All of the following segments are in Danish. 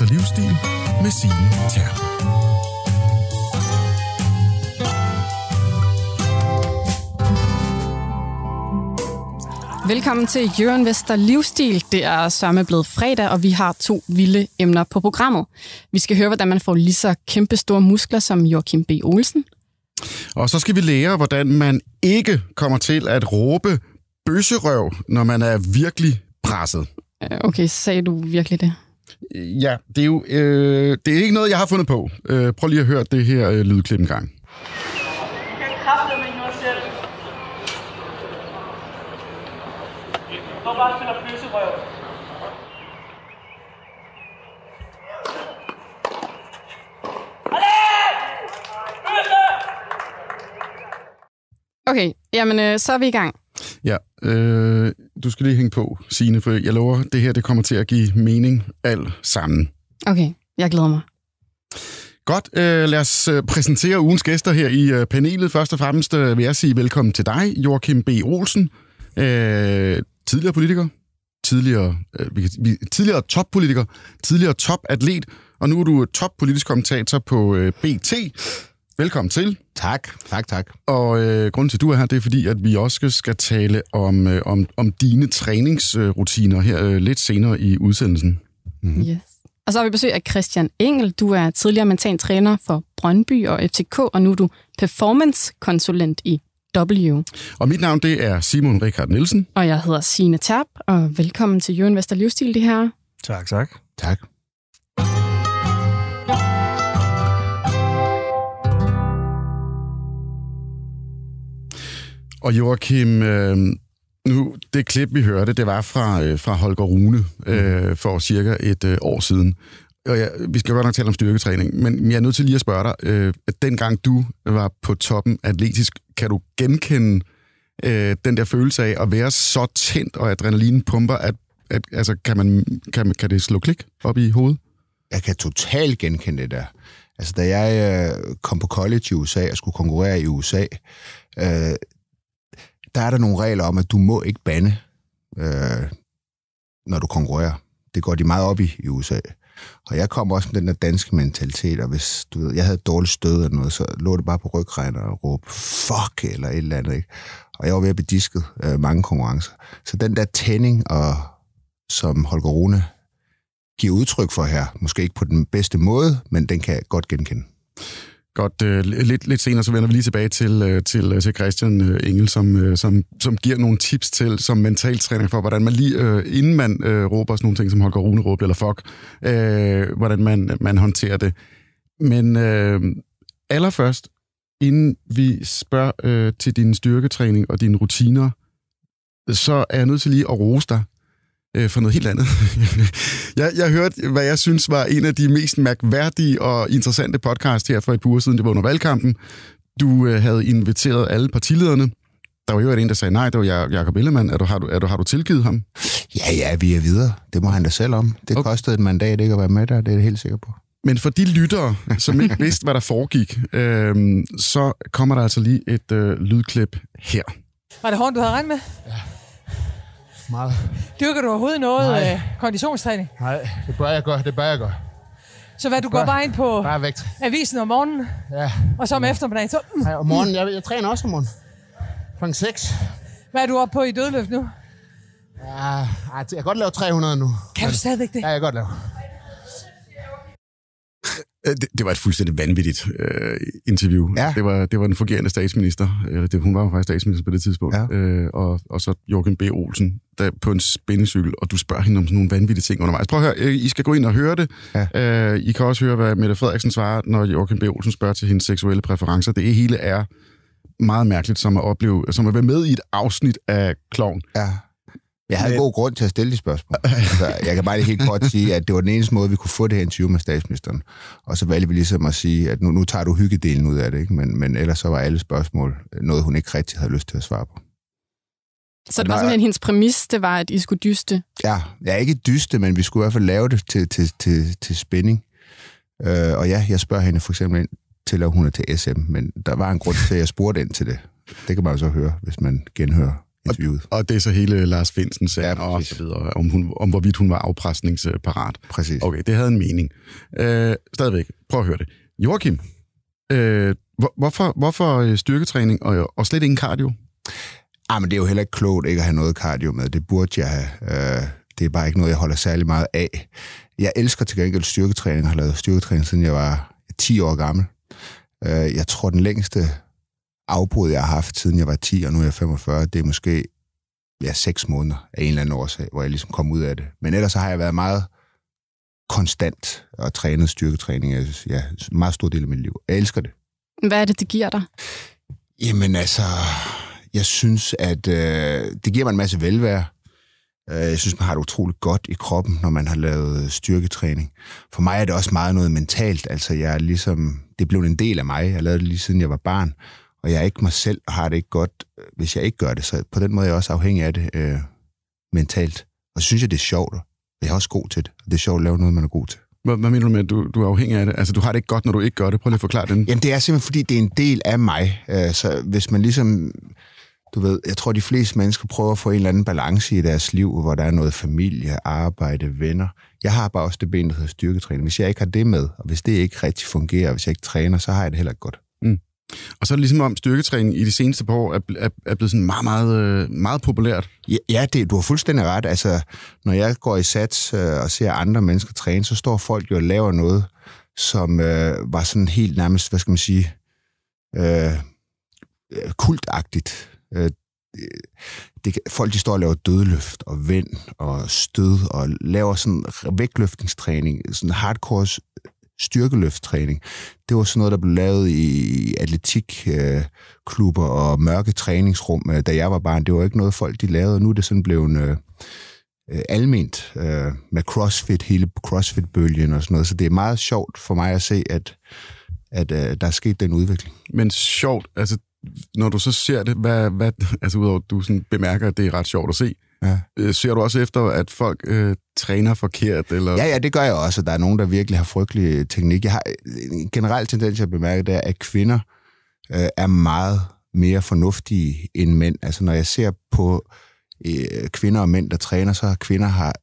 Vester Livsstil med Signe Terp. Velkommen til Jørgen Vester Livsstil. Det er sørme blevet fredag, og vi har to vilde emner på programmet. Vi skal høre, hvordan man får lige så kæmpe store muskler som Joachim B. Olsen. Og så skal vi lære, hvordan man ikke kommer til at råbe bøsserøv, når man er virkelig presset. Øh, Okay, sagde du virkelig det? Ja, det er jo øh, det er ikke noget, jeg har fundet på. Øh, prøv lige at høre det her øh, lydklip en gang. Okay, jamen øh, så er vi i gang. Ja, øh, du skal lige hænge på, Signe, for jeg lover, det her det kommer til at give mening alt sammen. Okay, jeg glæder mig. Godt, øh, lad os øh, præsentere ugens gæster her i øh, panelet. Først og fremmest øh, vil jeg sige velkommen til dig, Joachim B. Olsen, øh, tidligere politiker, tidligere, øh, vi kan, vi, tidligere toppolitiker, tidligere topatlet, og nu er du toppolitisk kommentator på øh, BT. Velkommen til. Tak, tak, tak. Og øh, grunden til, at du er her, det er fordi, at vi også skal tale om, øh, om, om dine træningsrutiner her øh, lidt senere i udsendelsen. Mm. Yes. Og så har vi besøg af Christian Engel. Du er tidligere mental træner for Brøndby og FCK, og nu er du performance-konsulent i W. Og mit navn, det er Simon Richard Nielsen. Og jeg hedder Signe Terp, og velkommen til Jørgen Vester Livsstil, det her. Tak, tak. Tak. Og Joachim, øh, nu, det klip, vi hørte, det var fra, øh, fra Holger Rune øh, for cirka et øh, år siden. Og jeg, vi skal godt nok tale om styrketræning, men jeg er nødt til lige at spørge dig, øh, at dengang du var på toppen atletisk, kan du genkende øh, den der følelse af at være så tændt, og adrenalin pumper, at, at altså, kan, man, kan, man, kan det slå klik op i hovedet? Jeg kan totalt genkende det der. Altså, da jeg øh, kom på college i USA og skulle konkurrere i USA, øh, der er der nogle regler om, at du må ikke bande, øh, når du konkurrerer. Det går de meget op i i USA. Og jeg kom også med den der danske mentalitet, og hvis du ved, jeg havde dårligt stød eller noget, så lå det bare på rygregner og råbe fuck eller et eller andet. Ikke? Og jeg var ved at blive disket øh, mange konkurrencer. Så den der tænding, og, som Holger Rune giver udtryk for her, måske ikke på den bedste måde, men den kan jeg godt genkende. Godt, øh, lidt, lidt senere så vender vi lige tilbage til, øh, til, øh, til Christian øh, Engel, som, øh, som, som giver nogle tips til som mentaltræner for, hvordan man lige, øh, inden man øh, råber sådan nogle ting, som Holger Rune råber eller fuck, øh, hvordan man, man håndterer det. Men øh, allerførst, inden vi spørger øh, til din styrketræning og dine rutiner, så er jeg nødt til lige at rose dig øh, for noget helt andet. jeg, jeg hørte, hvad jeg synes var en af de mest mærkværdige og interessante podcast her for et par uger siden. Det var under valgkampen. Du øh, havde inviteret alle partilederne. Der var jo en, der sagde nej, det var Jacob Ellemann. Er du, har, du, er du, har du tilgivet ham? Ja, ja, vi er videre. Det må han da selv om. Det okay. kostede et mandat ikke at være med der, det er jeg helt sikker på. Men for de lyttere, som ikke vidste, hvad der foregik, øh, så kommer der altså lige et øh, lydklip her. Var det hårdt, du havde regnet med? Meget. Dyrker du overhovedet noget Nej. øh, konditionstræning? Nej, det bør jeg gøre, det bør jeg gøre. Så hvad, du går bare ind på Bare vægt. avisen om morgenen, Ja. og så om eftermiddagen, så... Mm, Nej, om morgenen, jeg, jeg træner også om morgenen. Klokken 6. hvad er du oppe på i dødløft nu? Ja, jeg kan godt lave 300 nu. Kan du stadigvæk det? Ja, jeg kan godt lave. Øh, Det, det var et fuldstændig vanvittigt øh, interview. Ja. Det, var, det var den fungerende statsminister, eller det, hun var jo faktisk statsminister på det tidspunkt, Ja. øh, og, og så Jorgen B. Olsen der, på en spændecykel, og du spørger hende om sådan nogle vanvittige ting undervejs. Prøv at høre, øh, I skal gå ind og høre det. Ja. Øh, I kan også høre, hvad Mette Frederiksen svarer, når Jorgen B. Olsen spørger til hendes seksuelle præferencer. Det hele er meget mærkeligt, som at opleve, som at være med i et afsnit af Klovn. Ja. Jeg havde Men- god grund til at stille de spørgsmål. Altså, jeg kan bare lige helt kort sige, at det var den eneste måde, vi kunne få det her interview med statsministeren. Og så valgte vi ligesom at sige, at nu, nu tager du hyggedelen ud af det, ikke? Men, men ellers så var alle spørgsmål noget, hun ikke rigtig havde lyst til at svare på. Så det var simpelthen hendes præmis, det var, at I skulle dyste. Ja, jeg er ikke dyste, men vi skulle i hvert fald lave det til, til, til, til spænding. Øh, og ja, jeg spørger hende for eksempel ind til, at hun er til SM, men der var en grund til, at jeg spurgte ind til det. Det kan man jo så høre, hvis man genhører interviewet. Og det er så hele Lars Finsen sag, Ja, og så videre, om, hun, om hvorvidt hun var afpresningsparat. Præcis. Okay, det havde en mening. Øh, stadigvæk, prøv at høre det. Joachim, øh, hvor, hvorfor, hvorfor øh, styrketræning og, og slet ingen cardio? Ah, men det er jo heller ikke klogt ikke at have noget cardio med. Det burde jeg have. Øh, det er bare ikke noget, jeg holder særlig meget af. Jeg elsker til gengæld styrketræning. Jeg har lavet styrketræning, siden jeg var 10 år gammel. Øh, jeg tror, den længste afbrud, jeg har haft, siden jeg var 10, og nu er jeg 45, det er måske ja, 6 måneder af en eller anden årsag, hvor jeg ligesom kom ud af det. Men ellers så har jeg været meget konstant og trænet styrketræning. Jeg, synes, ja, en meget stor del af mit liv. Jeg elsker det. Hvad er det, det giver dig? Jamen altså, jeg synes, at øh, det giver mig en masse velvære. Øh, Jeg synes, man har det utroligt godt i kroppen, når man har lavet styrketræning. For mig er det også meget noget mentalt. Altså, jeg er ligesom, det blevet en del af mig. Jeg lavet det lige siden jeg var barn. Og jeg er ikke mig selv og har det ikke godt, hvis jeg ikke gør det. Så på den måde er jeg også afhængig af det øh, mentalt. Og så synes jeg, det er sjovt. Og jeg er også god til det. Og det er sjovt at lave noget, man er god til. Hvad, hvad mener du med, at du, du er afhængig af det? Altså, du har det ikke godt, når du ikke gør det. Prøv lige at forklare den. Jamen, det er simpelthen, fordi det er en del af mig. Øh, Så hvis man ligesom... Du ved, jeg tror, de fleste mennesker prøver at få en eller anden balance i deres liv, hvor der er noget familie, arbejde, venner. Jeg har bare også det ben, der hedder styrketræning. Hvis jeg ikke har det med, og hvis det ikke rigtig fungerer, hvis jeg ikke træner, så har jeg det heller ikke godt. Og så er det ligesom om styrketræning i de seneste par år er, er, er blevet sådan meget, meget, øh, meget populært. Ja, ja det, du har fuldstændig ret. Altså, når jeg går i sats øh, og ser andre mennesker træne, så står folk jo og laver noget, som øh, var sådan helt nærmest, hvad skal man sige, øh, øh kultagtigt. Øh, det, folk de står og laver dødløft og vind og stød og laver sådan vægtløftningstræning, sådan hardcore øh, styrkeløfttræning. Det var sådan noget, der blev lavet i atletikklubber øh, klubber og mørke træningsrum, øh, da jeg var barn. Det var ikke noget, folk de lavede. Nu er det sådan blevet øh, øh, alment øh, med CrossFit, hele CrossFit-bølgen og sådan noget. Så det er meget sjovt for mig at se, at, at øh, der er sket den udvikling. Men sjovt, altså, når du så ser det, hvad, hvad, altså udover at du sådan bemærker, at det er ret sjovt at se, Ja. øh, ser du også efter, at folk øh, træner forkert? Eller? Ja, ja, det gør jeg også. Der er nogen, der virkelig har frygtelig teknik. Jeg har en generel tendens, jeg bemærker, det er, at kvinder øh, er meget mere fornuftige end mænd. Altså, når jeg ser på øh, kvinder og mænd, der træner, så har kvinder har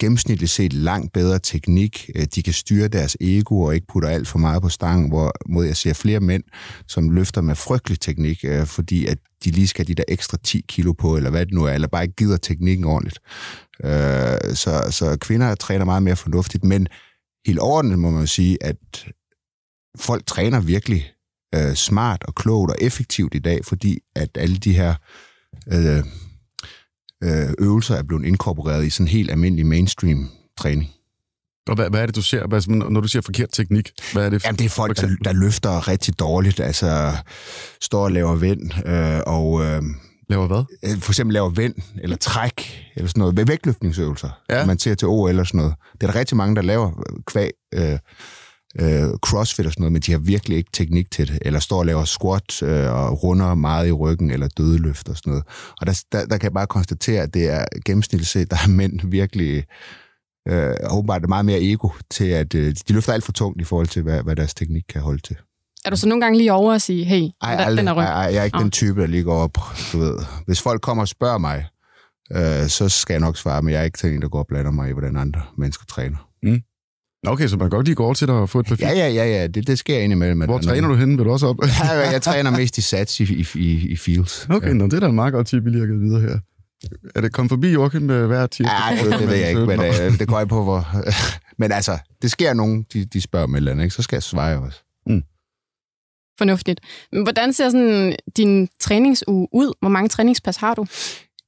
gennemsnitligt set langt bedre teknik. Øh, de kan styre deres ego og ikke putter alt for meget på stangen, hvorimod jeg ser flere mænd, som løfter med frygtelig teknik, øh, fordi at de lige skal have de der ekstra 10 kilo på, eller hvad det nu er, eller bare ikke gider teknikken ordentligt. Øh, så, så kvinder træner meget mere fornuftigt, men helt ordentligt må man jo sige, at folk træner virkelig smart og klogt og effektivt i dag, fordi at alle de her øh, øh, øvelser er blevet inkorporeret i sådan helt almindelig mainstream træning. Og hvad, hvad er det, du ser? Altså, når du siger forkert teknik, hvad er det? Jamen, det er for folk, der, der løfter rigtig dårligt, altså står og laver vind, øh, og øh, Laver hvad? øh, for eksempel laver vind eller træk, eller sådan noget, vægtløftningsøvelser, Ja. man ser til OL eller sådan noget. Det er der rigtig mange, der laver kvæg øh, øh, crossfit og sådan noget, men de har virkelig ikke teknik til det, eller står og laver squat øh, og runder meget i ryggen, eller dødeløft og sådan noget. Og der, der, der kan jeg bare konstatere, at det er gennemsnitligt set, der er mænd virkelig øh, åbenbart er meget mere ego til, at øh, de løfter alt for tungt i forhold til, hvad, hvad deres teknik kan holde til. Er du så nogle gange lige over at sige, hey, Ej, den, aldrig, den er ryg? ej, jeg er ikke Nå. den type, der lige går op, du ved. Hvis folk kommer og spørger mig, øh, så skal jeg nok svare, men jeg er ikke sådan en, der går og blander mig i, hvordan andre mennesker træner. Nå, Okay, så man kan godt lige gå over til dig og få et perfekt. Ja, ja, ja, ja, det, det sker indimellem. Hvor er træner nogen- du henne? Vil du også op? Ja, jeg træner mest i sats i, i, i, i fields. Okay, Ja. nå, det er da en meget godt tip, vi lige har givet videre her. Er det kommet forbi Joachim øh, hver tirsdag? Ja, det, det ved jeg ikke, men øh, det går ikke på, hvor... men altså, det sker nogen, de, de spørger om et eller andet, ikke? så skal jeg svare også. Fornuftigt. Men hvordan ser sådan din træningsuge ud? Hvor mange træningspas har du?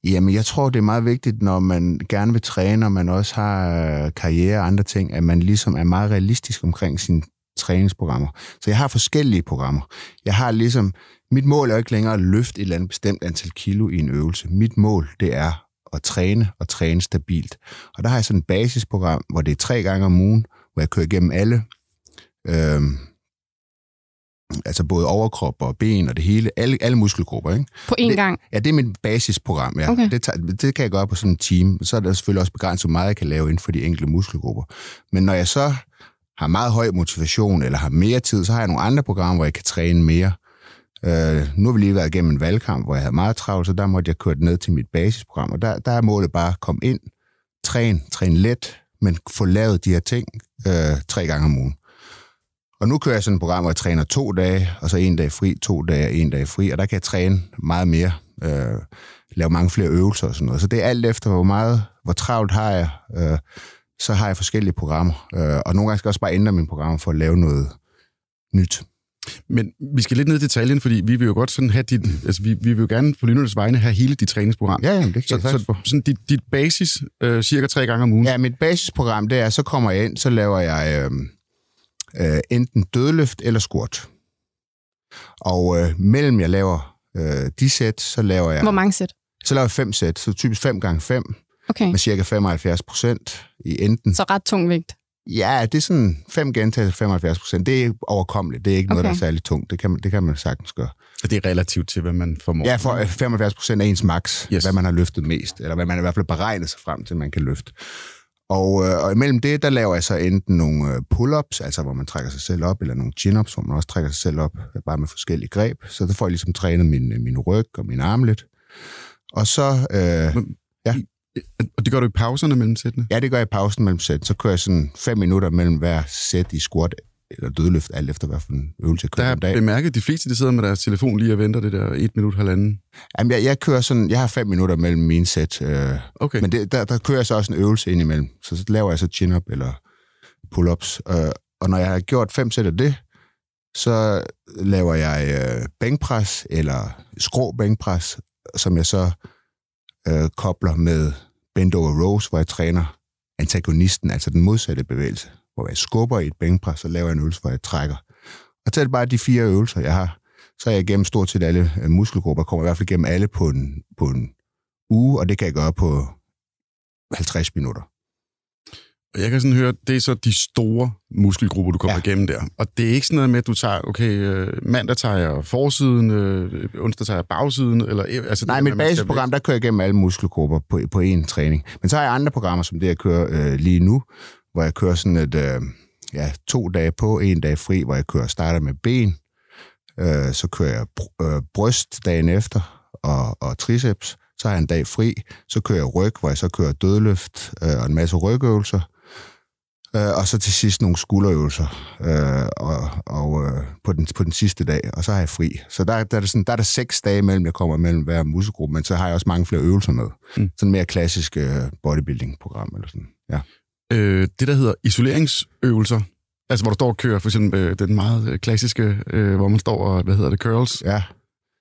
Jamen, jeg tror, det er meget vigtigt, når man gerne vil træne, og man også har øh, karriere og andre ting, at man ligesom er meget realistisk omkring sine træningsprogrammer. Så jeg har forskellige programmer. Jeg har ligesom, mit mål er jo ikke længere at løfte et eller andet bestemt antal kilo i en øvelse. Mit mål, det er at træne og træne stabilt. Og der har jeg sådan et basisprogram, hvor det er tre gange om ugen, hvor jeg kører igennem alle, øh, altså både overkrop og ben og det hele, alle, alle muskelgrupper, ikke? På én Det- gang? Ja, det er mit basisprogram, ja. Okay. Det, tager, det kan jeg gøre på sådan en team. Så er der selvfølgelig også begrænset, hvor meget jeg kan lave inden for de enkelte muskelgrupper. Men når jeg så har meget høj motivation, eller har mere tid, så har jeg nogle andre programmer, hvor jeg kan træne mere. Øh, nu har vi lige været igennem en valgkamp, hvor jeg havde meget travlt, så der måtte jeg køre ned til mit basisprogram, og der, der er målet bare at komme ind, træne, træne let, men få lavet de her ting øh, tre gange om ugen. Og nu kører jeg sådan et program, hvor jeg træner to dage, og så en dag fri, to dage en dag fri, og der kan jeg træne meget mere, øh, lave mange flere øvelser og sådan noget. Så det er alt efter, hvor meget, hvor travlt har jeg, øh, så har jeg forskellige programmer. Øh, og nogle gange skal jeg også bare ændre mine programmer for at lave noget nyt. Men vi skal lidt ned i detaljen, fordi vi vil jo godt sådan have dit, altså vi, vi vil jo gerne på lytternes vegne have hele dit træningsprogram. Ja, jamen, det kan Så, jeg så sådan dit, dit basis, øh, cirka tre gange om ugen. Ja, mit basisprogram, det er, så kommer jeg ind, så laver jeg øh, øh, enten dødløft eller squat. Og øh, mellem jeg laver øh, de sæt, så laver jeg, Hvor mange sæt? så laver jeg fem sæt, så typisk 5 gange 5 Okay, med cirka 75 procent i enten. så ret tung vægt. Ja, det er sådan fem gentagelser 75 procent. Det er overkommeligt. Det er ikke noget, Okay. der er særlig tungt. Det kan, man, det kan man sagtens gøre. Det er relativt til, hvad man formår. Ja, for øh, 75 procent er ens max, yes. hvad man har løftet mest, eller hvad man i hvert fald beregnet sig frem til, man kan løfte. Og, øh, og imellem det, der laver jeg så enten nogle øh, pull-ups, altså hvor man trækker sig selv op, eller nogle chin-ups, hvor man også trækker sig selv op, øh, bare med forskellige greb. Så der får jeg ligesom trænet min, øh, min ryg og min arm lidt. Og så, øh, Og det gør du i pauserne mellem sættene? ja, det gør jeg i pausen mellem sæt. Så kører jeg sådan fem minutter mellem hver sæt i squat eller dødløft, alt efter hvad for en øvelse jeg Der kører er en dag. bemærket, de fleste de sidder med deres telefon lige og venter det der et minut, halvanden. Jamen, jeg, jeg kører sådan, jeg har fem minutter mellem mine sæt, øh, Okay. Men det, der, der kører jeg så også en øvelse ind imellem. Så, så laver jeg så chin-up eller pull-ups. Øh, og når jeg har gjort fem sæt af det, så laver jeg øh, bænkpres eller skrå bænkpres, som jeg så øh, kobler med bend over rows, hvor jeg træner antagonisten, altså den modsatte bevægelse. Hvor jeg skubber i et bænkpres, så laver jeg en øvelse, hvor jeg trækker. Og det bare de fire øvelser, jeg har. Så er jeg igennem stort set alle øh, muskelgrupper, kommer i hvert fald igennem alle på en, på en uge, og det kan jeg gøre på 50 minutter. Og jeg kan sådan høre, det er så de store muskelgrupper, du kommer ja. Igennem der. Og det er ikke sådan noget med, at du tager, okay, øh, mandag tager jeg forsiden, øh, onsdag tager jeg bagsiden, eller... øh, Altså, Nej, mit basisprogram, der kører jeg igennem alle muskelgrupper på, på én træning. Men så har jeg andre programmer, som det, jeg kører øh, lige nu, hvor jeg kører sådan et, øh, ja, to dage på, en dag fri, hvor jeg kører starter med ben, øh, så kører jeg br- øh, bryst dagen efter, og, og triceps, så har jeg en dag fri, så kører jeg ryg, hvor jeg så kører dødløft øh, og en masse rygøvelser, øh, og så til sidst nogle skulderøvelser øh, og, og, øh, på, den, på den sidste dag, og så har jeg fri. Så der, der, er, det sådan, der er der seks dage mellem, jeg kommer mellem hver muskelgruppe, men så har jeg også mange flere øvelser med. Mm. Sådan mere klassisk øh, bodybuilding-program eller sådan. Ja. Øh, det, der hedder isoleringsøvelser. Altså, hvor du står og kører for eksempel øh, den meget øh, klassiske, øh, hvor man står og, hvad hedder det, curls. ja.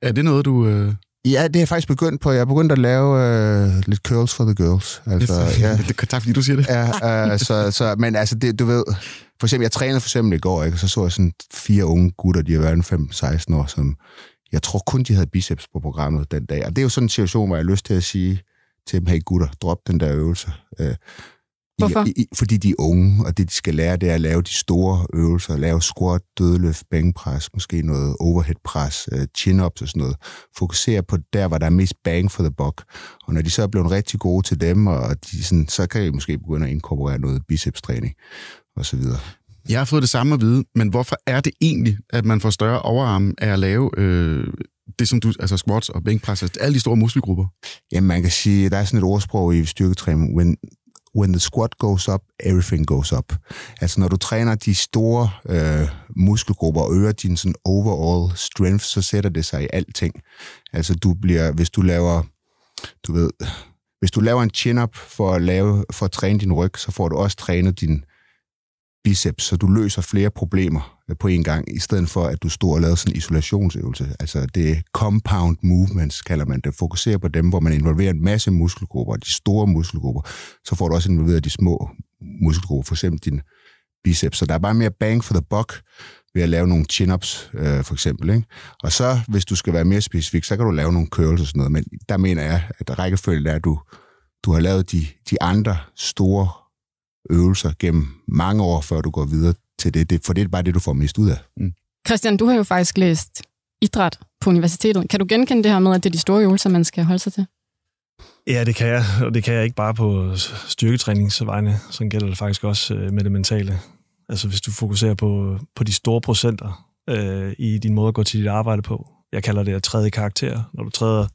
Er det noget, du... Øh, Ja, det er jeg faktisk begyndt på. Jeg er begyndt at lave øh, lidt curls for the girls. Altså, ja, det, tak, fordi du siger det. ja, øh, så, så, men altså, det, du ved, for eksempel, jeg trænede for eksempel i går, ikke? og så så jeg sådan fire unge gutter, de har været 5-16 år, som jeg tror kun, de havde biceps på programmet den dag. Og det er jo sådan en situation, hvor jeg har lyst til at sige til dem, hey gutter, drop den der øvelse. Øh, Hvorfor? I, i, fordi de er unge, og det de skal lære, det er at lave de store øvelser, lave squat, dødløft, bænkpres, måske noget overhead pres, øh, chin-ups og sådan noget. Fokusere på der, hvor der er mest bang for the buck. Og når de så er blevet rigtig gode til dem, og de sådan, så kan de måske begynde at inkorporere noget bicepstræning og så videre. Jeg har fået det samme at vide, men hvorfor er det egentlig, at man får større overarm af at lave øh, det, som du... Altså squats og bænkpres, altså alle de store muskelgrupper? Jamen, man kan sige, der er sådan et ordsprog i styrketræning, when, when the squat goes up, everything goes up. Altså, når du træner de store øh, muskelgrupper og øger din sådan overall strength, så sætter det sig i alting. Altså, du bliver, hvis du laver, du ved, hvis du laver en chin-up for at, lave, for at træne din ryg, så får du også trænet din biceps, så du løser flere problemer på en gang, i stedet for, at du står og laver sådan en isolationsøvelse. Altså, det er compound movements, kalder man det. Fokuserer på dem, hvor man involverer en masse muskelgrupper, de store muskelgrupper, så får du også involveret de små muskelgrupper, for eksempel din biceps. Så der er bare mere bang for the buck ved at lave nogle chin-ups, øh, for eksempel. Ikke? Og så, hvis du skal være mere specifik, så kan du lave nogle curls og sådan noget, men der mener jeg, at rækkefølgen er, at du, du har lavet de, de andre store øvelser gennem mange år, før du går videre til det, det. For det er bare det, du får mest ud af. Christian, du har jo faktisk læst idræt på universitetet. Kan du genkende det her med, at det er de store øvelser, man skal holde sig til? Ja, det kan jeg, og det kan jeg ikke bare på styrketræningsvegne, så gælder det faktisk også øh, med det mentale. Altså hvis du fokuserer på, på de store procenter øh, i din måde at gå til dit arbejde på, jeg kalder det at træde i karakter. Når du træder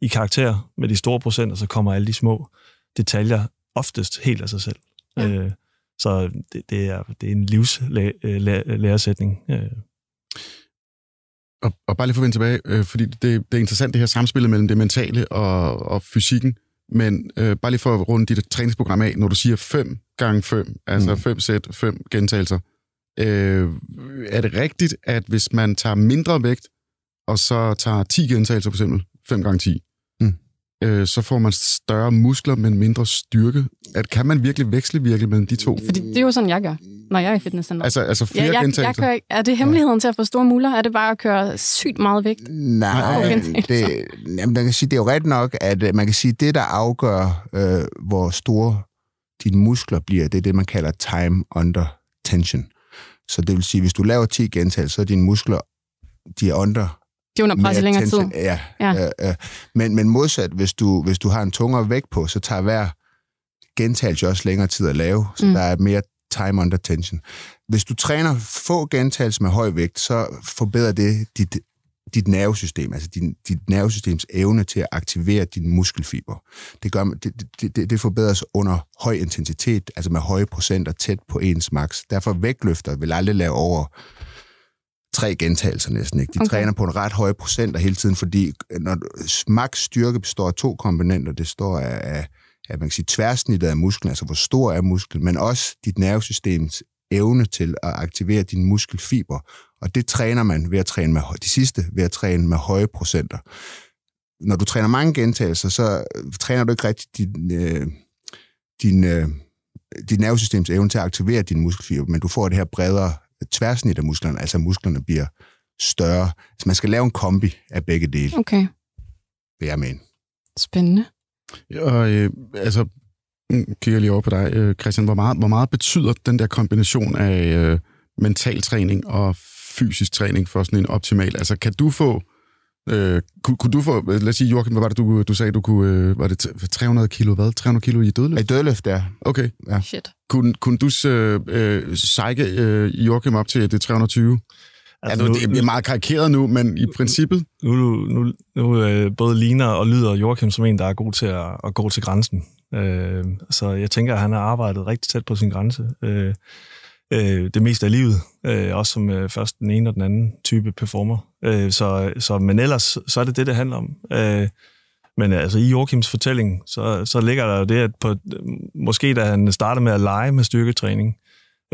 i karakter med de store procenter, så kommer alle de små detaljer oftest helt af sig selv. Ja. Øh, så det, det, er, det er en livslæresætning. Øh. Og, og bare lige for at vende tilbage, øh, fordi det, det er interessant det her samspil mellem det mentale og, og fysikken, men øh, bare lige for at runde dit træningsprogram af, når du siger 5 gange 5, altså 5 mm. sæt, 5 gentagelser, øh, er det rigtigt, at hvis man tager mindre vægt, og så tager 10 gentagelser for eksempel, 5 gange 10, Mm. Øh, så får man større muskler, men mindre styrke. At, kan man virkelig veksle virkelig mellem de to? Fordi det er jo sådan, jeg gør, når jeg er i fitnesscenter. Altså, altså flere ja, jeg, jeg gentagelser? kører, ikke- er det hemmeligheden til at få store muller? Er det bare at køre sygt meget vægt? Nej, det, jamen, man kan sige, det er jo rigtigt nok, at øh, man kan sige, det, der afgør, øh, hvor store dine muskler bliver, det er det, man kalder time under tension. Så det vil sige, hvis du laver 10 gentagelser, så er dine muskler, de er under Det er under pres i længere tid. Ja, Ja. ja. Øh. Men, men modsat, hvis du, hvis du har en tungere vægt på, så tager hver gentagelse også længere tid at lave, så Mm. der er mere time under tension. Hvis du træner få gentagelser med høj vægt, så forbedrer det dit, dit nervesystem, altså din, dit nervesystems evne til at aktivere dine muskelfiber. Det, gør, det, det, det, det forbedres under høj intensitet, altså med høje procenter tæt på ens max. Derfor vægtløfter vil aldrig lave over tre gentagelser næsten. Ikke? De Okay. træner på en ret høj procenter hele tiden, fordi når max styrke består af to komponenter. Det står af, af, af man kan sige, tværsnittet af musklen, altså hvor stor er musklen, men også dit nervesystems evne til at aktivere dine muskelfiber. Og det træner man ved at træne med de sidste ved at træne med høje procenter. Når du træner mange gentagelser, så øh, træner du ikke rigtig din, øh, din, øh, dit nervesystems evne til at aktivere dine muskelfiber, men du får det her bredere tværsnit af musklerne, altså musklerne bliver større. Så man skal lave en kombi af begge dele, Okay, vil jeg mene. spændende. Og øh, altså, nu kigger lige over på dig, øh, Christian. Hvor meget, hvor meget betyder den der kombination af øh, mental træning og fysisk træning for sådan en optimal? Altså, kan du få... Øh, kunne, kunne du få... Lad os sige, Joachim, hvad var det, du, du sagde, du kunne... Øh, var det t- 300 kilo, hvad? 300 kilo i I dødløft? dødløft, der. Okay. Shit. Kunne, kunne du øh, øh, sejke øh, Joachim op til det 320? Altså, ja, nu, det er meget karikeret nu, men i princippet... nu, nu, nu, nu øh, både ligner og lyder Joachim som en, der er god til at, at gå til grænsen. Øh, så jeg tænker, at han har arbejdet rigtig tæt på sin grænse. Øh, øh, det meste af livet. Øh, også som øh, først den ene og den anden type performer. Øh, så, så, men ellers, så er det det, det handler om. Øh, men altså, i Joachims fortælling, så, så ligger der jo det, at på, øh, måske da han startede med at lege med styrketræning,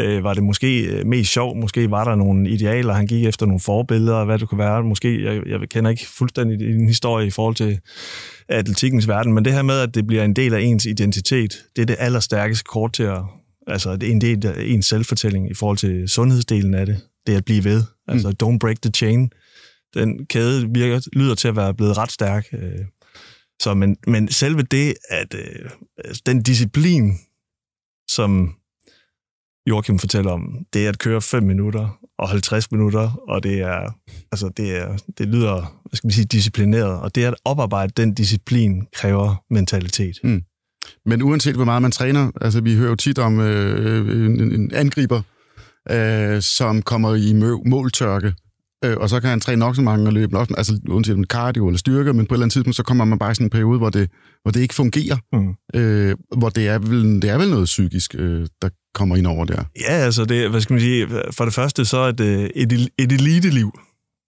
øh, var det måske øh, mest sjov. Måske var der nogle idealer, han gik efter nogle forbilleder, hvad det kunne være. Måske, jeg, jeg kender ikke fuldstændig din historie i forhold til atletikkens verden, men det her med, at det bliver en del af ens identitet, det er det allerstærkeste kort til at, altså det en del af ens selvfortælling i forhold til sundhedsdelen af det. Det er at blive ved. Altså, don't break the chain. Den kæde virker, lyder til at være blevet ret stærk. Øh, så, men, men selve det, at øh, altså, den disciplin, som Joachim fortæller om, det er at køre 5 minutter og 50 minutter, og det er, altså det er, det lyder, hvad skal man sige, disciplineret, og det at oparbejde den disciplin kræver mentalitet. Mm. Men uanset hvor meget man træner, altså vi hører jo tit om øh, en, en angriber, øh, som kommer i mø- måltørke, øh, og så kan han træne nok så mange og løbe, også, altså uanset om det er cardio eller styrke, men på et eller andet tidspunkt, så kommer man bare i sådan en periode, hvor det, hvor det ikke fungerer, Mm. øh, hvor det er, vel, det er vel noget psykisk, øh, der kommer ind over der. Ja, altså det, hvad skal man sige, for det første så er det et, et elite-liv,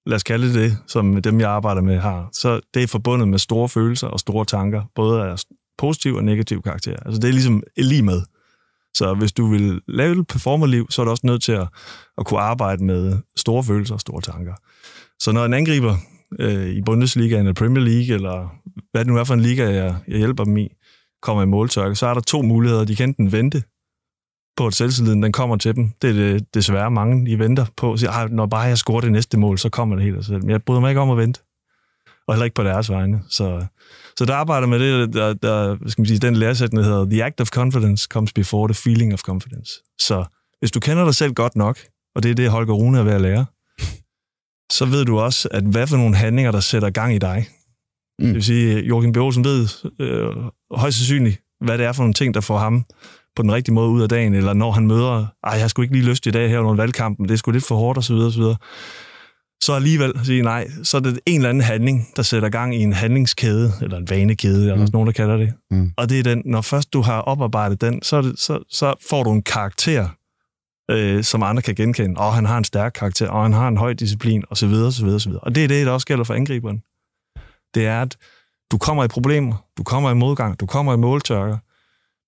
lad os kalde det det, som dem jeg arbejder med har. Så det er forbundet med store følelser og store tanker, både af positiv og negativ karakter. Altså det er ligesom lige med. Så hvis du vil lave et performerliv, så er du også nødt til at, at kunne arbejde med store følelser og store tanker. Så når en angriber øh, i Bundesliga eller Premier League, eller hvad det nu er for en liga, jeg, jeg hjælper dem i, kommer i måltørke, så er der to muligheder. De kan enten vente på, at selvtilliden den kommer til dem. Det er det, desværre mange, de venter på. Siger, når bare jeg scorer det næste mål, så kommer det helt af selv. Men jeg bryder mig ikke om at vente. Og heller ikke på deres vegne. Så, så der arbejder med det, der, der skal man sige, den læresætning, der hedder The act of confidence comes before the feeling of confidence. Så hvis du kender dig selv godt nok, og det er det, Holger Rune er ved at lære, så ved du også, at hvad for nogle handlinger, der sætter gang i dig. Mm. Det vil sige, Joachim B. Olsen ved øh, højst sandsynligt, hvad det er for nogle ting, der får ham på den rigtige måde ud af dagen, eller når han møder, ej, jeg har sgu ikke lige lyst i dag her under valgkampen, det er sgu lidt for hårdt, osv. osv. så alligevel sige nej, så er det en eller anden handling, der sætter gang i en handlingskæde, eller en vanekæde, eller Mm. mm. nogen, der kalder det. Mm. Og det er den, når først du har oparbejdet den, så, det, så, så får du en karakter, øh, som andre kan genkende. Og han har en stærk karakter, og han har en høj disciplin, og så videre, og så videre, og så videre. Og det er det, der også gælder for angriberen. Det er, at du kommer i problemer, du kommer i modgang, du kommer i måltørker,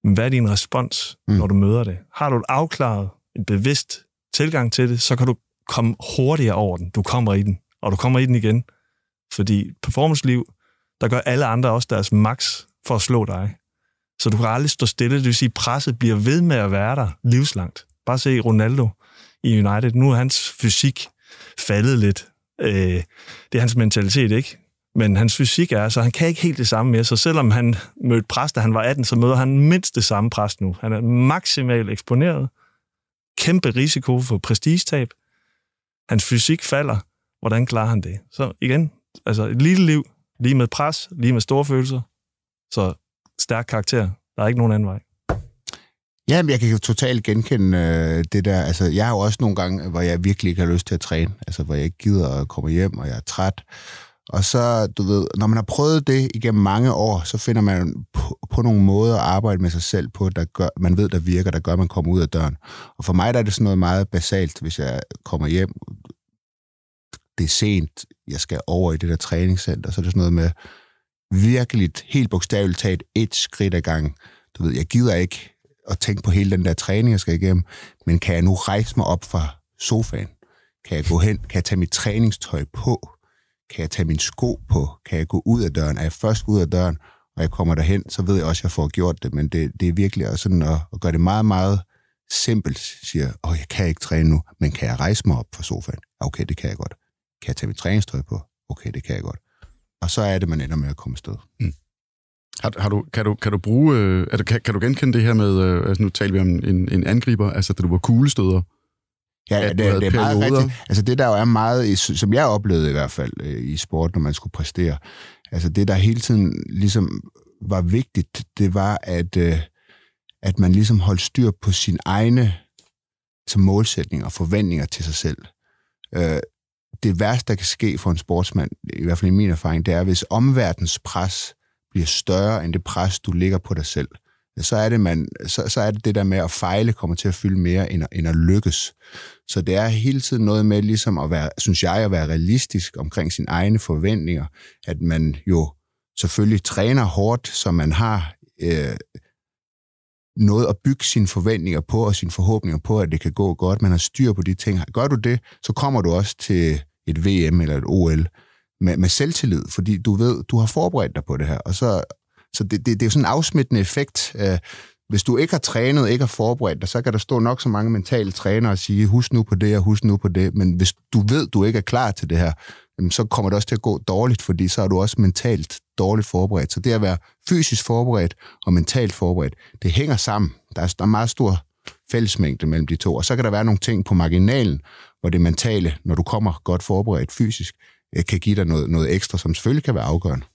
men hvad er din respons, mm. når du møder det? Har du et afklaret, en bevidst tilgang til det, så kan du kom hurtigere over den. Du kommer i den, og du kommer i den igen. Fordi performanceliv, der gør alle andre også deres max for at slå dig. Så du kan aldrig stå stille. Det vil sige, at presset bliver ved med at være der livslangt. Bare se Ronaldo i United. Nu er hans fysik faldet lidt. Øh, det er hans mentalitet, ikke? Men hans fysik er, så han kan ikke helt det samme mere. Så selvom han mødte pres, da han var 18, så møder han mindst det samme pres nu. Han er maksimalt eksponeret. Kæmpe risiko for prestigetab. Hans fysik falder. Hvordan klarer han det? Så igen, altså et lille liv, lige med pres, lige med store følelser. Så stærk karakter. Der er ikke nogen anden vej. Ja, men jeg kan jo totalt genkende øh, det der. Altså, jeg har jo også nogle gange, hvor jeg virkelig ikke har lyst til at træne. Altså, hvor jeg ikke gider at komme hjem, og jeg er træt. Og så, du ved, når man har prøvet det igennem mange år, så finder man på, på nogle måder at arbejde med sig selv på, der gør, man ved, der virker, der gør, at man kommer ud af døren. Og for mig der er det sådan noget meget basalt, hvis jeg kommer hjem, det er sent, jeg skal over i det der træningscenter, så er det sådan noget med virkelig helt bogstaveligt talt et skridt ad gangen. Du ved, jeg gider ikke at tænke på hele den der træning, jeg skal igennem, men kan jeg nu rejse mig op fra sofaen? Kan jeg gå hen? Kan jeg tage mit træningstøj på? Kan jeg tage min sko på? Kan jeg gå ud af døren? Er jeg først ud af døren, og jeg kommer derhen, så ved jeg også, at jeg får gjort det. Men det, det er virkelig også sådan at, at gøre det meget, meget simpelt. Siger, åh, oh, jeg kan ikke træne nu, men kan jeg rejse mig op fra sofaen? Ja, Okay, det kan jeg godt. Kan jeg tage mit træningstøj på? Okay, det kan jeg godt. Og så er det, man ender med at komme afsted. Mm. Har, har du, kan, du, kan du bruge, øh, altså, kan, kan du genkende det her med, øh, altså nu taler vi om en, en angriber, altså da du var kuglestøder, Ja, det, det er meget perioder. rigtigt. Altså det, der jo er meget, som jeg oplevede i hvert fald øh, i sport, når man skulle præstere, altså det, der hele tiden ligesom var vigtigt, det var, at, øh, at man ligesom holdt styr på sin egne som målsætninger og forventninger til sig selv. Øh, det værste, der kan ske for en sportsmand, i hvert fald i min erfaring, det er, hvis omverdens pres bliver større end det pres, du ligger på dig selv. Så er det, man, så, så er det det der med at fejle kommer til at fylde mere end at, end at lykkes. Så det er hele tiden noget med ligesom at være, synes jeg, at være realistisk omkring sine egne forventninger. At man jo selvfølgelig træner hårdt, så man har øh, noget at bygge sine forventninger på og sine forhåbninger på, at det kan gå godt. Man har styr på de ting. Gør du det, så kommer du også til et VM eller et OL med, med selvtillid, fordi du ved, du har forberedt dig på det her. Og så, så det, det, det er jo sådan en afsmittende effekt. Øh, hvis du ikke har trænet, ikke har forberedt dig, så kan der stå nok så mange mentale trænere og sige, husk nu på det og husk nu på det. Men hvis du ved, du ikke er klar til det her, så kommer det også til at gå dårligt, fordi så er du også mentalt dårligt forberedt. Så det at være fysisk forberedt og mentalt forberedt, det hænger sammen. Der er, der er meget stor fællesmængde mellem de to. Og så kan der være nogle ting på marginalen, hvor det mentale, når du kommer godt forberedt fysisk, øh, kan give dig noget, noget ekstra, som selvfølgelig kan være afgørende.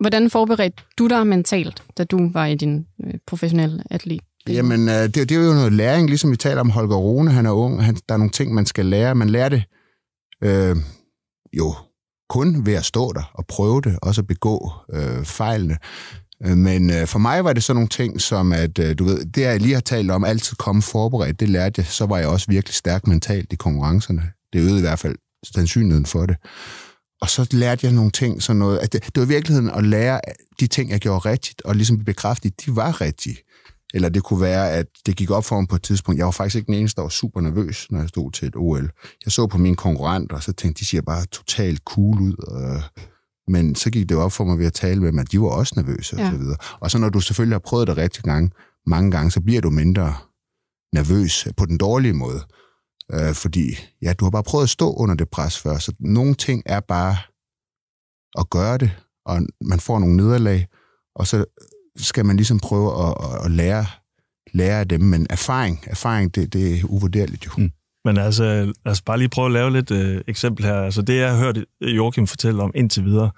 Hvordan forberedte du dig mentalt, da du var i din øh, professionelle atlet? Jamen, øh, det, det er jo noget læring, ligesom vi taler om Holger Rune, han er ung, han, der er nogle ting, man skal lære. Man lærer det øh, jo kun ved at stå der og prøve det, også at begå øh, fejlene. Øh, men øh, for mig var det sådan nogle ting, som at, øh, du ved, det jeg lige har talt om, altid komme forberedt, det lærte jeg, så var jeg også virkelig stærk mentalt i konkurrencerne. Det øgede i hvert fald sandsynligheden for det. Og så lærte jeg nogle ting, sådan noget, at det, det var i virkeligheden at lære de ting, jeg gjorde rigtigt, og ligesom bekræfte, at de var rigtige. Eller det kunne være, at det gik op for mig på et tidspunkt. Jeg var faktisk ikke den eneste, der var super nervøs, når jeg stod til et OL. Jeg så på mine konkurrenter, og så tænkte de ser bare totalt cool ud. Og, men så gik det op for mig ved at tale med dem, at de var også nervøse Ja. og så videre. Og så når du selvfølgelig har prøvet det rigtig gang, mange gange, så bliver du mindre nervøs på den dårlige måde. Øh, fordi ja, du har bare prøvet at stå under det pres før, så nogle ting er bare at gøre det, og man får nogle nederlag, og så skal man ligesom prøve at, at, at lære, lære af dem. Men erfaring, erfaring det, det er uvurderligt jo. Mm. Men altså, lad os bare lige prøve at lave lidt øh, eksempel her. Altså det, jeg har hørt Joachim fortælle om indtil videre,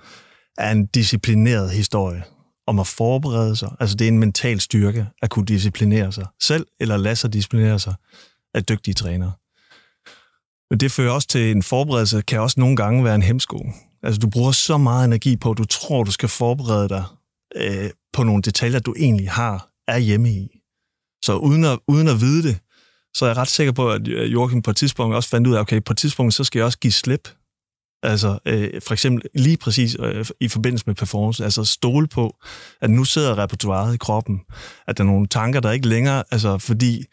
er en disciplineret historie om at forberede sig. Altså det er en mental styrke at kunne disciplinere sig selv, eller lade sig disciplinere sig af dygtige trænere. Men det fører også til en forberedelse, kan også nogle gange være en hemsko. Altså, du bruger så meget energi på, at du tror, du skal forberede dig øh, på nogle detaljer, du egentlig har, er hjemme i. Så uden at, uden at vide det, så er jeg ret sikker på, at øh, Joachim på et tidspunkt også fandt ud af, okay, på et tidspunkt, så skal jeg også give slip. Altså, øh, for eksempel lige præcis øh, i forbindelse med performance, altså stole på, at nu sidder repertoireet i kroppen, at der er nogle tanker, der ikke længere, altså fordi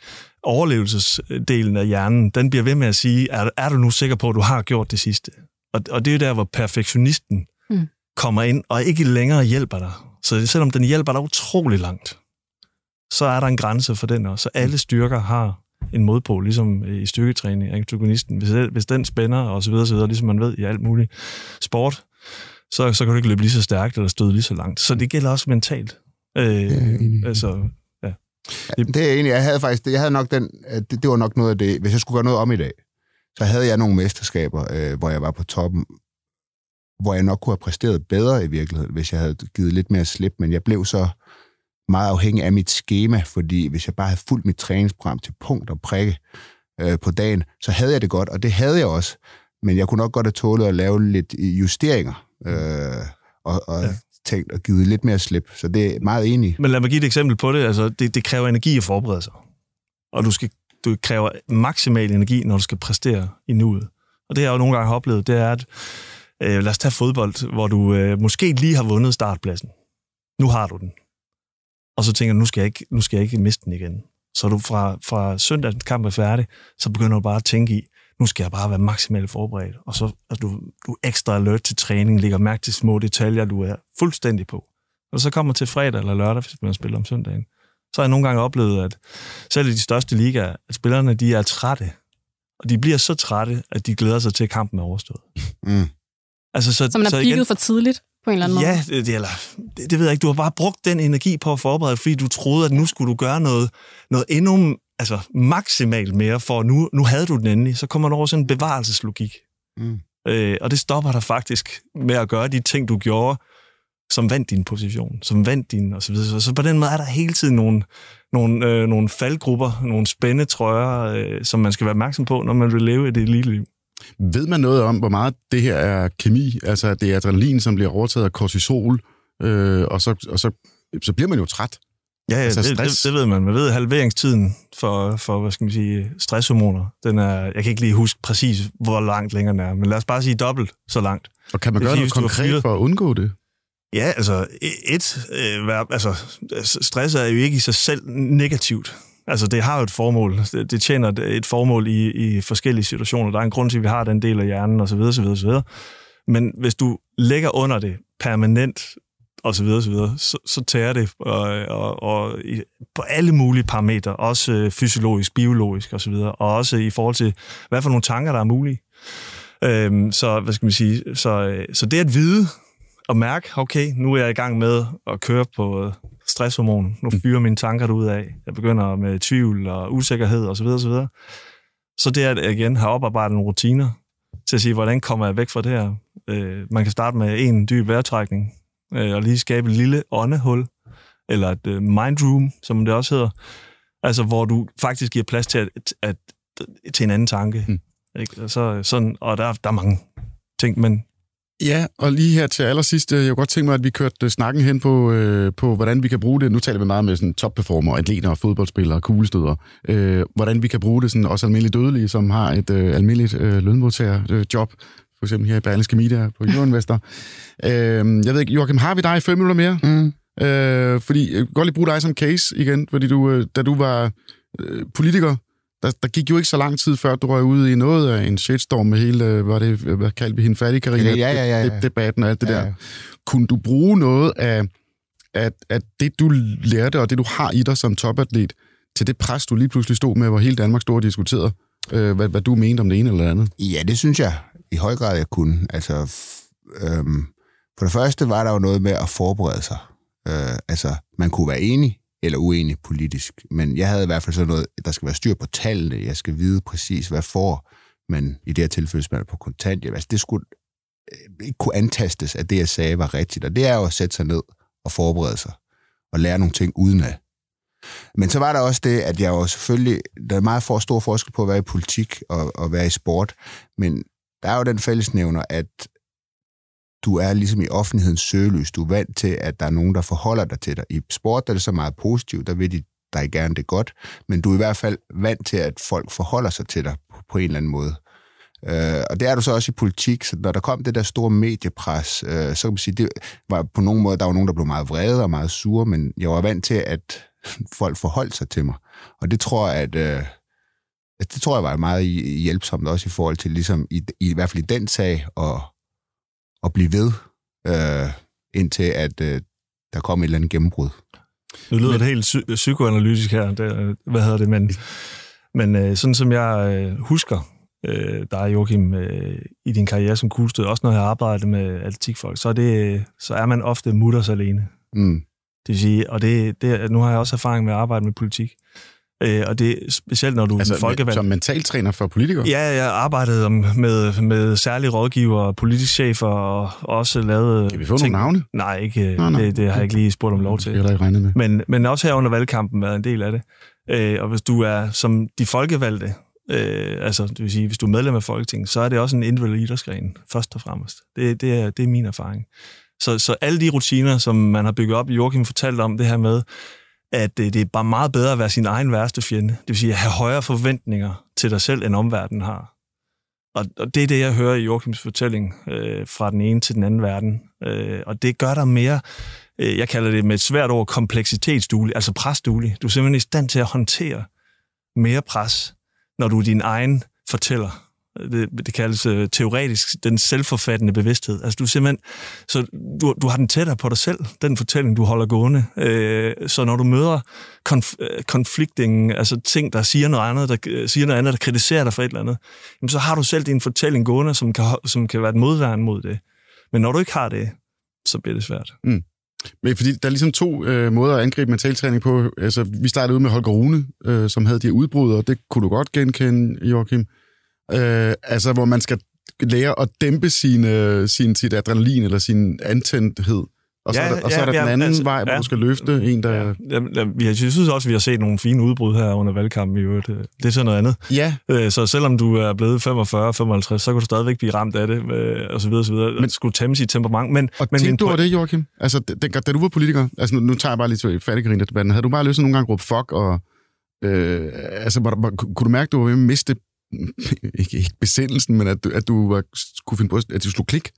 overlevelsesdelen af hjernen, den bliver ved med at sige, er, er du nu sikker på, at du har gjort det sidste? Og, og det er jo der, hvor perfektionisten mm. kommer ind og ikke længere hjælper dig. Så selvom den hjælper dig utrolig langt, så er der en grænse for den også. Så alle styrker har en modpol, ligesom i styrketræning, antagonisten. Hvis, hvis den spænder, og så videre, så videre, ligesom man ved i alt muligt sport, så, så kan du ikke løbe lige så stærkt eller støde lige så langt. Så det gælder også mentalt. Øh, ja, altså, ja. ja. Det er enig. Jeg havde faktisk, jeg havde nok den, det, det var nok noget af det, hvis jeg skulle gøre noget om i dag, så havde jeg nogle mesterskaber, øh, hvor jeg var på toppen, hvor jeg nok kunne have præsteret bedre i virkeligheden, hvis jeg havde givet lidt mere slip, men jeg blev så meget afhængig af mit schema, fordi hvis jeg bare havde fulgt mit træningsprogram til punkt og prikke øh, på dagen, så havde jeg det godt, og det havde jeg også. Men jeg kunne nok godt have tålet at lave lidt justeringer, øh, og, og ja. tænkt at give lidt mere slip. Så det er meget enig. Men lad mig give et eksempel på det. Altså, det, det kræver energi at forberede sig. Og du, skal, du kræver maksimal energi, når du skal præstere i nuet. Og det, jeg jo nogle gange har oplevet, det er, at øh, lad os tage fodbold, hvor du øh, måske lige har vundet startpladsen. Nu har du den og så tænker du, nu skal jeg ikke, nu skal jeg ikke miste den igen. Så du fra, fra søndag, kamp er færdig, så begynder du bare at tænke i, nu skal jeg bare være maksimalt forberedt. Og så er du, du er ekstra alert til træning, lægger mærke til små detaljer, du er fuldstændig på. Og så kommer til fredag eller lørdag, hvis man spiller om søndagen. Så har jeg nogle gange oplevet, at selv i de største ligaer, at spillerne de er trætte. Og de bliver så trætte, at de glæder sig til, at kampen er overstået. Mm. Altså, så, så man er igen, for tidligt? På en eller anden måde? Ja, det, eller, det, det ved jeg ikke. Du har bare brugt den energi på at forberede, fordi du troede, at nu skulle du gøre noget, noget endnu altså, maksimalt mere, for nu, nu havde du den endelig. Så kommer du over sådan en bevarelseslogik. Mm. Øh, og det stopper dig faktisk med at gøre de ting, du gjorde, som vandt din position, som vandt din og så videre. Så, så på den måde er der hele tiden nogle, nogle, øh, nogle faldgrupper, nogle spændetrøjer, øh, som man skal være opmærksom på, når man vil leve et lille liv. Ved man noget om, hvor meget det her er kemi? Altså, det er adrenalin, som bliver overtaget af kortisol, øh, og, så, og så, så bliver man jo træt. Ja, ja altså, det, det, det ved man. Man ved, halveringstiden for, for hvad skal man sige, stresshormoner, den er, jeg kan ikke lige huske præcis, hvor langt længere den er, men lad os bare sige dobbelt så langt. Og kan man gøre noget konkret for at undgå det? Ja, altså, et, øh, altså, stress er jo ikke i sig selv negativt. Altså, det har jo et formål. Det, det tjener et formål i, i forskellige situationer. Der er en grund til, at vi har den del af hjernen, osv., osv., osv. Men hvis du lægger under det permanent, og så videre, så, videre, så, så tager det og, og, og i, på alle mulige parametre, også øh, fysiologisk, biologisk og så videre, og også i forhold til, hvad for nogle tanker, der er mulige. Øhm, så, hvad skal man sige, så, øh, så det at vide og mærke, okay, nu er jeg i gang med at køre på stresshormon. Nu fyrer mine tanker ud af. Jeg begynder med tvivl og usikkerhed osv. Så, så, videre. så det at igen have oparbejdet nogle rutiner til at sige, hvordan kommer jeg væk fra det her? Øh, man kan starte med en dyb vejrtrækning, øh, og lige skabe et lille åndehul, eller et øh, mind room, som det også hedder. Altså, hvor du faktisk giver plads til, at, at, til en anden tanke. Mm. Ikke? Og, så, sådan, og der, der er mange ting, men Ja, og lige her til allersidst, øh, jeg kunne godt tænke mig, at vi kørte øh, snakken hen på, øh, på hvordan vi kan bruge det. Nu taler vi meget med sådan topperformer, atleter, fodboldspillere, kuglestøder. Øh, hvordan vi kan bruge det, sådan også almindeligt dødelige, som har et øh, almindeligt øh, lønmodtagerjob, for eksempel her i Berlingske Media på Jørgenvester. øh, jeg ved ikke, Joachim, har vi dig i fem minutter mere? Mm. Øh, fordi jeg kan godt lige bruge dig som case igen, fordi du, øh, da du var øh, politiker, der, der gik jo ikke så lang tid før, du røg ud i noget af en shitstorm med hele, hvad, det, hvad kaldte vi hende, fattig Karina, ja, ja, ja, ja. debatten og alt det ja, ja. der. Kunne du bruge noget af, af, af det, du lærte, og det, du har i dig som topatlet, til det pres, du lige pludselig stod med, hvor hele Danmark stod og diskuterede, øh, hvad, hvad du mente om det ene eller andet? Ja, det synes jeg i høj grad, jeg kunne. Altså, øhm, for det første var der jo noget med at forberede sig. Øh, altså, man kunne være enig, eller uenig politisk. Men jeg havde i hvert fald sådan noget, der skal være styr på tallene, jeg skal vide præcis, hvad får man i det her tilfælde, man er på kontanthjælp. Altså det skulle øh, ikke kunne antastes, at det, jeg sagde, var rigtigt. Og det er jo at sætte sig ned og forberede sig og lære nogle ting uden af. Men så var der også det, at jeg jo selvfølgelig, der er meget for stor forskel på at være i politik og, og være i sport, men der er jo den fællesnævner, at du er ligesom i offentlighedens søgelys. Du er vant til, at der er nogen, der forholder dig til dig. I sport der er det så meget positivt, der vil de dig gerne det godt, men du er i hvert fald vant til, at folk forholder sig til dig på, på en eller anden måde. Øh, og det er du så også i politik, så når der kom det der store mediepres, øh, så kan man sige, det var på nogen måde, der var nogen, der blev meget vrede og meget sure, men jeg var vant til, at folk forholdt sig til mig. Og det tror jeg, at øh, det tror jeg var meget hjælpsomt også i forhold til, ligesom i, i, i hvert fald i den sag, at, at blive ved, øh, indtil at øh, der kom et eller andet gennembrud. Nu lyder men, det helt psy- psykoanalytisk her, det, hvad hedder det, men, men øh, sådan som jeg øh, husker øh, dig, Joachim, øh, i din karriere som kuglestød, også når jeg har arbejdet med atletikfolk, så er, det, så er man ofte mutters alene. Mm. Det vil sige, og det, det, nu har jeg også erfaring med at arbejde med politik, Øh, og det er specielt, når du altså, er folkevalgt. Som mentaltræner for politikere? Ja, jeg arbejdede med, med særlige rådgiver, politisk chefer og også lavet... Kan vi få ting. nogle navne? Nej, ikke, nå, nå. Det, det har jeg ikke lige spurgt om lov til. Det har jeg ikke regnet med. Men, men også her under valgkampen været en del af det. Øh, og hvis du er som de folkevalgte, øh, altså det vil sige, hvis du er medlem af Folketinget, så er det også en individuel idrætsgren, først og fremmest. Det, det, er, det er min erfaring. Så, så alle de rutiner, som man har bygget op, Joachim fortalte om det her med, at øh, det er bare meget bedre at være sin egen værste fjende. Det vil sige at have højere forventninger til dig selv, end omverdenen har. Og, og det er det, jeg hører i Joachims fortælling øh, fra den ene til den anden verden. Øh, og det gør dig mere, øh, jeg kalder det med et svært ord, kompleksitetsduelig, altså presduelig. Du er simpelthen i stand til at håndtere mere pres, når du er din egen fortæller det, det kaldes øh, teoretisk, den selvforfattende bevidsthed. Altså du simpelthen, så du, du har den tættere på dig selv, den fortælling, du holder gående. Øh, så når du møder konf, øh, konfliktingen, altså ting, der siger noget andet, der øh, siger noget andet, der kritiserer dig for et eller andet, jamen, så har du selv din fortælling gående, som kan, som kan være et modværn mod det. Men når du ikke har det, så bliver det svært. Mm. Men fordi der er ligesom to øh, måder at angribe mentaltræning på. Altså, vi startede ud med Holger Rune, øh, som havde de udbrud, og det kunne du godt genkende, Joachim. Øh, altså, hvor man skal lære at dæmpe sin, øh, sin, sit adrenalin eller sin antændthed. Og så, ja, er der, og så ja, er der ja, den anden altså, vej, hvor ja, du skal løfte en, der... Ja, ja, jeg synes også, vi har set nogle fine udbrud her under valgkampen i øvrigt. Det er sådan noget andet. Ja. Øh, så selvom du er blevet 45-55, så kan du stadigvæk blive ramt af det, øh, og så videre, og så videre. Men, skulle tæmme sit temperament. Men, og men tænkte du over det, Joachim? Altså, da, da du var politiker, altså nu, nu tager jeg bare lige til fattiggriner-debatten, havde du bare lyst til nogle gange at råbe fuck, og øh, altså, var, var, kunne du mærke, at du var ved at miste ikke, ikke besindelsen, men at du, at du var, kunne finde på, at du slog klik?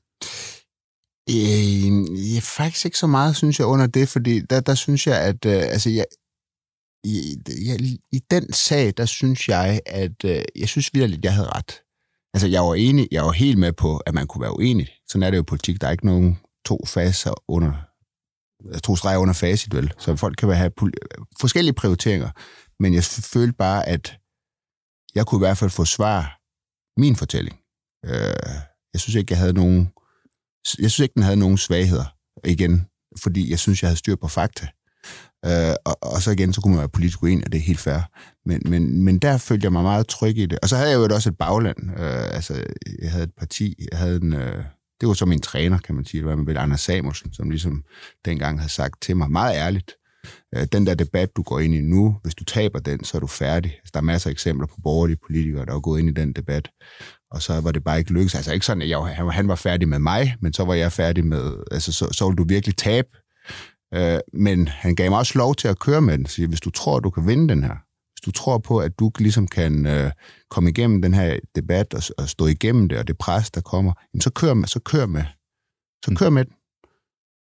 Øh, ja, faktisk ikke så meget, synes jeg, under det, fordi der, der synes jeg, at øh, altså, jeg, i, jeg, i den sag, der synes jeg, at øh, jeg synes virkelig, at jeg havde ret. Altså, jeg var enig, jeg var helt med på, at man kunne være uenig. Sådan er det jo i politik. Der er ikke nogen to faser under, to streger under facit, vel? Så folk kan have forskellige prioriteringer. Men jeg følte bare, at jeg kunne i hvert fald forsvare min fortælling. Øh, jeg synes ikke, jeg havde nogen... Jeg synes ikke, den havde nogen svagheder. Igen, fordi jeg synes, jeg havde styr på fakta. Øh, og, og så igen, så kunne man være politisk uenig, og det er helt fair. Men, men, men der følte jeg mig meget tryg i det. Og så havde jeg jo også et bagland. Øh, altså, jeg havde et parti, jeg havde en... Øh, det var så min træner, kan man sige, det var med Anders Samuelsen, som ligesom dengang havde sagt til mig meget ærligt, den der debat, du går ind i nu, hvis du taber den, så er du færdig. Altså, der er masser af eksempler på borgerlige politikere, der er gået ind i den debat, og så var det bare ikke lykkedes. Altså ikke sådan, at jeg, han var færdig med mig, men så var jeg færdig med, altså så, så ville du virkelig tabe. Øh, men han gav mig også lov til at køre med den, så hvis du tror, du kan vinde den her, hvis du tror på, at du ligesom kan øh, komme igennem den her debat og, og stå igennem det, og det pres, der kommer, jamen så kør med, så kør med. Så kør med den.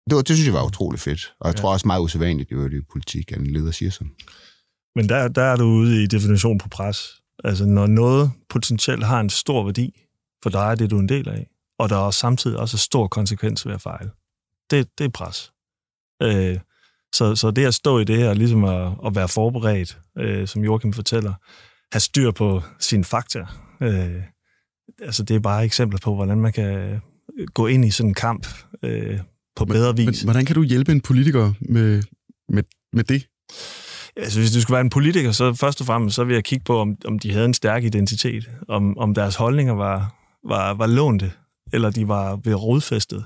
Det, var, det synes jeg var utrolig fedt. Og jeg ja. tror også meget usædvanligt i det politik, at en leder siger sådan. Men der, der er du ude i definition på pres. Altså når noget potentielt har en stor værdi for dig, er det du er en del af, og der er samtidig også stor konsekvens ved at fejle. Det, det er pres. Øh, så, så det at stå i det her, ligesom at, at være forberedt, øh, som Joachim fortæller, have styr på sine fakta, øh, altså det er bare eksempler på, hvordan man kan gå ind i sådan en kamp øh, på bedre vis. Men, hvordan kan du hjælpe en politiker med, med, med det? Altså, hvis du skulle være en politiker, så først og fremmest, så vil jeg kigge på, om, om de havde en stærk identitet. Om, om deres holdninger var, var, var lånte, eller de var ved rodfæstet.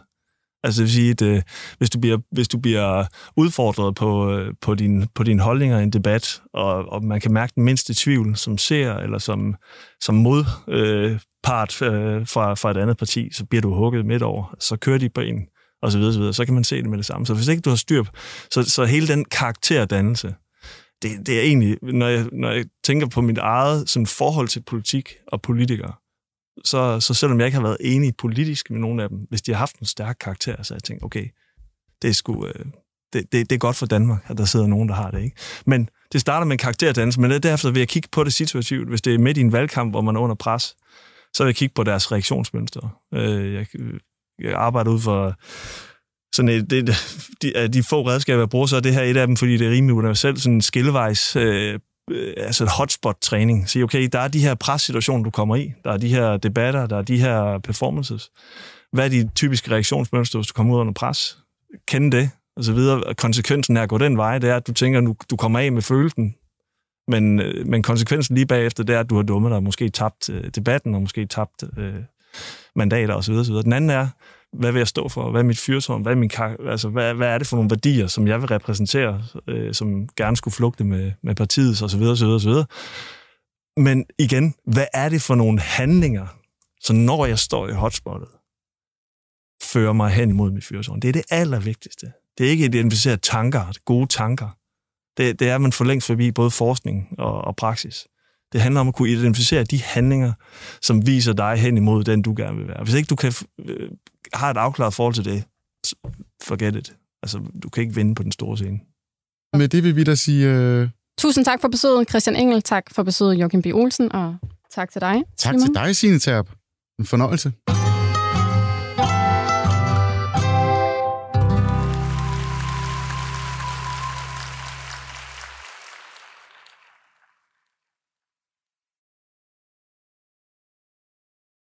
Altså det vil sige, at øh, hvis, du bliver, hvis du bliver udfordret på, øh, på, din, på dine holdninger i en debat, og, og man kan mærke den mindste tvivl som ser eller som, som modpart øh, fra, fra et andet parti, så bliver du hugget midt over. Så kører de på en, og så videre, så videre. Så kan man se det med det samme. Så hvis ikke du har styr på, så, så hele den karakterdannelse, det, det er egentlig, når jeg, når jeg tænker på mit eget sådan forhold til politik og politikere, så, så selvom jeg ikke har været enig politisk med nogen af dem, hvis de har haft en stærk karakter, så har jeg tænkt, okay, det er sgu, øh, det, det, det er godt for Danmark, at der sidder nogen, der har det. Ikke? Men det starter med en karakterdannelse, men derefter vil jeg kigge på det situativt. Hvis det er midt i en valgkamp, hvor man er under pres, så vil jeg kigge på deres reaktionsmønstre. Øh, jeg, jeg Øh, arbejder ud for sådan et, det, de, de få redskaber, jeg bruger, så er det her et af dem, fordi det er rimelig universelt, sådan en skillevejs, øh, øh altså et hotspot-træning. Sige, okay, der er de her pressituationer, du kommer i. Der er de her debatter, der er de her performances. Hvad er de typiske reaktionsmønstre, hvis du kommer ud under pres? Kende det, og så videre. Konsekvensen af at gå den vej, det er, at du tænker, nu du kommer af med følelsen, men, øh, men konsekvensen lige bagefter, det er, at du har dummet dig, måske tabt øh, debatten, og måske tabt øh, mandater osv. osv. Den anden er, hvad vil jeg stå for? Hvad er mit fyrtårn? Hvad er, min, altså, hvad, hvad er det for nogle værdier, som jeg vil repræsentere, øh, som gerne skulle flugte med, med partiet osv. osv., osv. Men igen, hvad er det for nogle handlinger, så når jeg står i hotspottet, fører mig hen imod mit fyrtårn? Det er det allervigtigste. Det er ikke at identificere tanker, gode tanker. Det, det er man for længst forbi både forskning og, og praksis. Det handler om at kunne identificere de handlinger, som viser dig hen imod den, du gerne vil være. Hvis ikke du kan øh, har et afklaret forhold til det, forget it. Altså, du kan ikke vinde på den store scene. Med det vil vi da sige... Øh... Tusind tak for besøget, Christian Engel. Tak for besøget, Joachim B. Olsen. Og tak til dig, Tak Simon. til dig, Signe Terp. En fornøjelse.